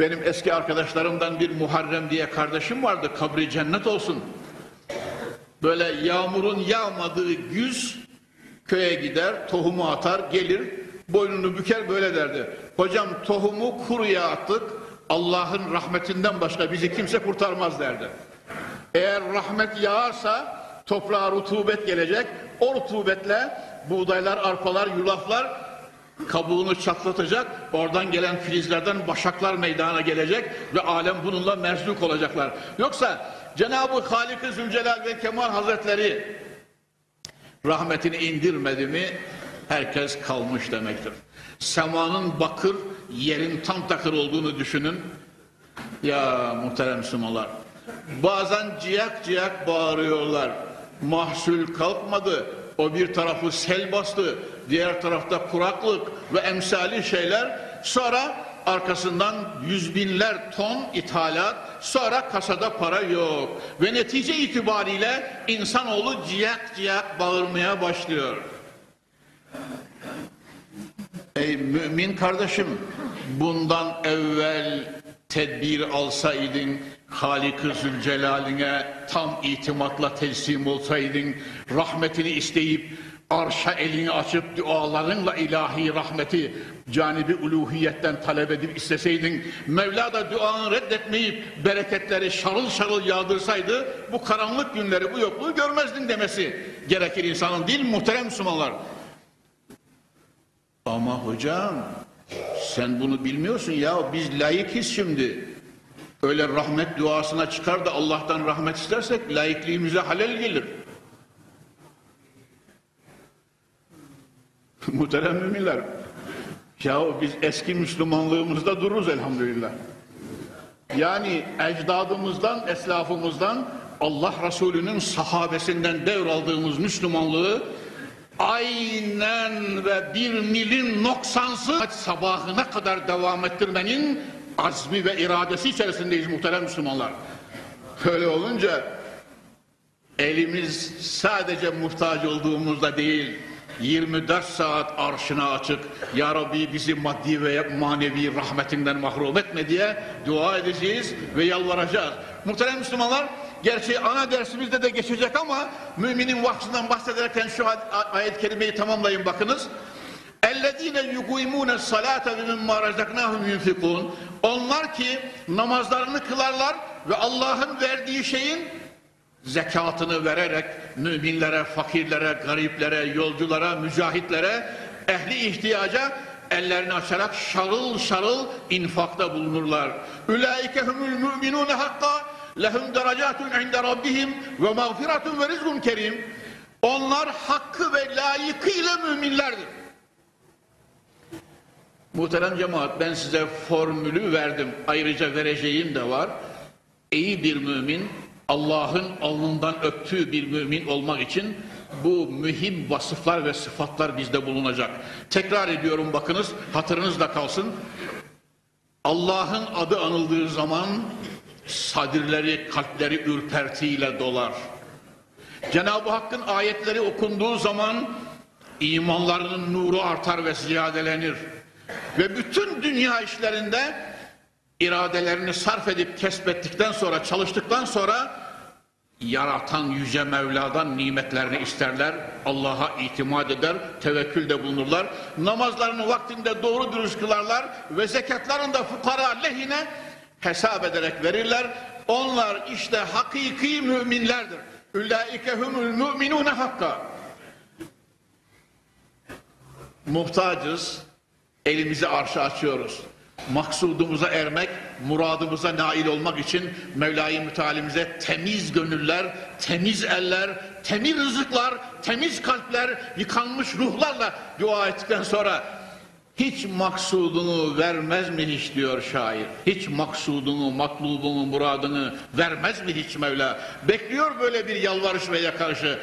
Benim eski arkadaşlarımdan bir Muharrem diye kardeşim vardı. Kabri cennet olsun. Böyle yağmurun yağmadığı güz köye gider, tohumu atar, gelir, boynunu büker böyle derdi. Hocam tohumu kuruya attık, Allah'ın rahmetinden başka bizi kimse kurtarmaz derdi. Eğer rahmet yağarsa toprağa rutubet gelecek, o rutubetle buğdaylar, arpalar, yulaflar kabuğunu çatlatacak, oradan gelen filizlerden başaklar meydana gelecek ve alem bununla merzuk olacaklar. Yoksa Cenab-ı Halik-i Zülcelal ve Kemal Hazretleri rahmetini indirmedi mi herkes kalmış demektir. Semanın bakır, yerin tam takır olduğunu düşünün. Ya muhterem Müslümanlar, bazen ciyak ciyak bağırıyorlar. Mahsul kalkmadı, o bir tarafı sel bastı, diğer tarafta kuraklık ve emsali şeyler. Sonra arkasından yüz binler ton ithalat, sonra kasada para yok. Ve netice itibariyle insanoğlu ciyak ciyak bağırmaya başlıyor. Ey mümin kardeşim, bundan evvel tedbir alsaydın, Halik-ı Zülcelal'ine tam itimatla teslim olsaydın, rahmetini isteyip, arşa elini açıp dualarınla ilahi rahmeti canibi uluhiyetten talep edip isteseydin, Mevla da duanı reddetmeyip bereketleri şarıl şarıl yağdırsaydı, bu karanlık günleri, bu yokluğu görmezdin demesi gerekir insanın değil muhterem Müslümanlar? Ama hocam sen bunu bilmiyorsun ya biz layıkız şimdi. Öyle rahmet duasına çıkar da Allah'tan rahmet istersek layıklığımıza halel gelir. Muhterem müminler. Ya biz eski Müslümanlığımızda dururuz elhamdülillah. Yani ecdadımızdan, eslafımızdan Allah Resulü'nün sahabesinden devraldığımız Müslümanlığı aynen ve bir milin noksansız sabahına kadar devam ettirmenin azmi ve iradesi içerisindeyiz muhterem Müslümanlar. Öyle olunca elimiz sadece muhtaç olduğumuzda değil 24 saat arşına açık Ya Rabbi bizi maddi ve manevi rahmetinden mahrum etme diye dua edeceğiz ve yalvaracağız. Muhterem Müslümanlar Gerçi ana dersimizde de geçecek ama müminin vaktinden bahsederken şu ayet kelimeyi tamamlayın bakınız. اَلَّذ۪ينَ يُقُيمُونَ الصَّلَاةَ وَمِمَّا رَزَقْنَاهُمْ يُنْفِقُونَ Onlar ki namazlarını kılarlar ve Allah'ın verdiği şeyin zekatını vererek müminlere, fakirlere, gariplere, yolculara, mücahitlere, ehli ihtiyaca ellerini açarak şarıl şarıl infakta bulunurlar. Ülaike humul müminun hakka lehum derecatun inde rabbihim ve mağfiratun ve rizkun kerim. Onlar hakkı ve layıkıyla müminlerdir. Muhterem cemaat ben size formülü verdim. Ayrıca vereceğim de var. İyi bir mümin Allah'ın alnından öptüğü bir mümin olmak için bu mühim vasıflar ve sıfatlar bizde bulunacak. Tekrar ediyorum bakınız hatırınızda kalsın. Allah'ın adı anıldığı zaman sadirleri, kalpleri ürpertiyle dolar. Cenab-ı Hakk'ın ayetleri okunduğu zaman imanlarının nuru artar ve ziyadelenir. Ve bütün dünya işlerinde iradelerini sarf edip kesbettikten sonra, çalıştıktan sonra yaratan Yüce Mevla'dan nimetlerini isterler, Allah'a itimat eder, tevekkülde bulunurlar. Namazlarını vaktinde doğru dürüst kılarlar ve zekatlarını da fukara lehine hesap ederek verirler. Onlar işte hakiki müminlerdir. Ülaike humul müminune hakka. Muhtacız, elimizi arşa açıyoruz maksudumuza ermek, muradımıza nail olmak için Mevla-i Mütealimize temiz gönüller, temiz eller, temiz rızıklar, temiz kalpler, yıkanmış ruhlarla dua ettikten sonra hiç maksudunu vermez mi hiç diyor şair. Hiç maksudunu, matlubunu, muradını vermez mi hiç Mevla? Bekliyor böyle bir yalvarış ve yakarışı.